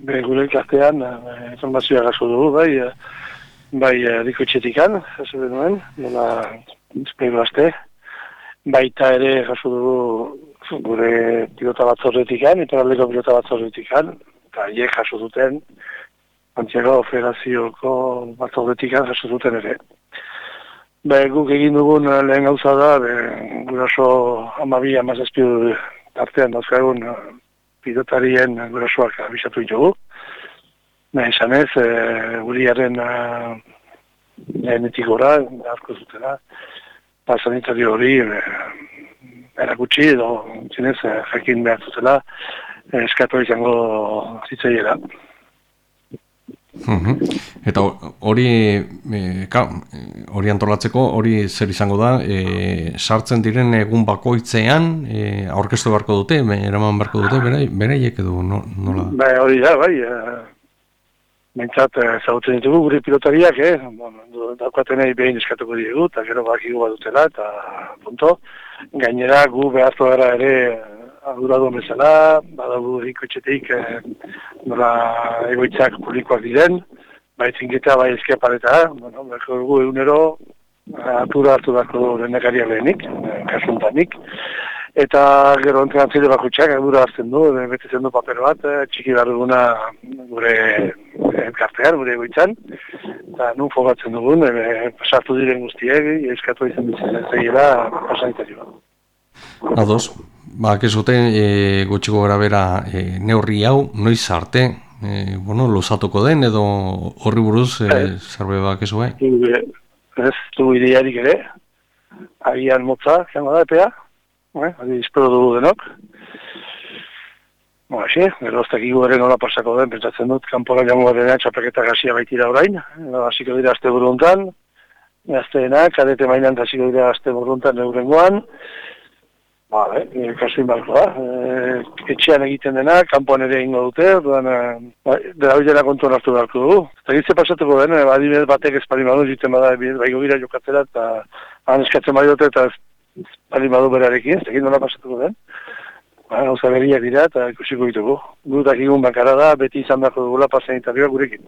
Be, gure elkartean, eh, informazioa gaso dugu, bai, eh, bai, eriko txetikan, jaso denuen, nola, espeiru aste, baita ere jaso dugu gure pilota batzorretikan, eta aldeko pilota batzorretikan, eta hiek jaso duten, Antziago Federazioko batzordetikan jaso duten ere. Be, guk egin dugun lehen gauza da, be, guraso amabi amazazpiu tartean dauzkagun pilotarien gurasoak abisatu ditugu. Nahi esan ez, e, guriaren lehenetik gora, harko zutela, pa sanitario hori e, erakutsi edo zinez, jakin behar zutela, eskatu izango zitzaiera. Mhm. Eta hori e, hori antolatzeko hori zer izango da e, sartzen diren egun bakoitzean e, aurkeztu beharko dute eraman beharko dute bere bereiek edo no, nola Bai hori da bai e, Mentzat, zautzen ditugu gure pilotariak, eh? Bueno, daukatenei behin eskatuko diegu, eta gero bakigu bat dutela, eta punto. Gainera, gu behaztu gara ere arduradu bezala, badabu ikotxetik e, nola egoitzak publikoak diren, bai zinketa, bai ezkia pareta, bueno, berko dugu egunero, atura hartu dako denekaria lehenik, eh, kasuntanik, eta gero entrenatzile bakutxak ardura hartzen du, betetzen du paper bat, e, txiki behar duguna gure elkartean, gure egoitzan, eta nun fogatzen dugun, e, pasartu diren guztiek, eskatu izan ditzen, ez egila pasanitario. Ados, ba, kezute, e, gutxiko gara bera e, neurri hau, noiz arte, e, bueno, luzatuko den, edo horri buruz, e, zerbe bak ez bai? Ez, du idearik ere, agian motza, zango da, epea, eh, adi espero dugu denok. Ba, xe, gero ez dakigu ere nola pasako den, pentsatzen dut, kanpora jamu garen txapeketa gazia baitira orain, hasiko dira azte buruntan, gazteenak, kadete mainan hasiko dira azte buruntan neurengoan, Ba, eh, kasu inbalko da. E, etxean egiten dena, kanpoan ere ingo dute, duan, e, ba, dara bilena kontuan hartu beharko dugu. Eta gitze pasatuko den, e, adibidez batek espalin badu, jiten bada, bai gira jokatzera, eta han eskatzen bai dute, eta espalin badu berarekin, ez egin nola pasatuko den. Ba, gauza berriak dira, eta ikusiko ditugu. Gutak egun bankara da, beti izan beharko dugula pasanitarioa gurekin.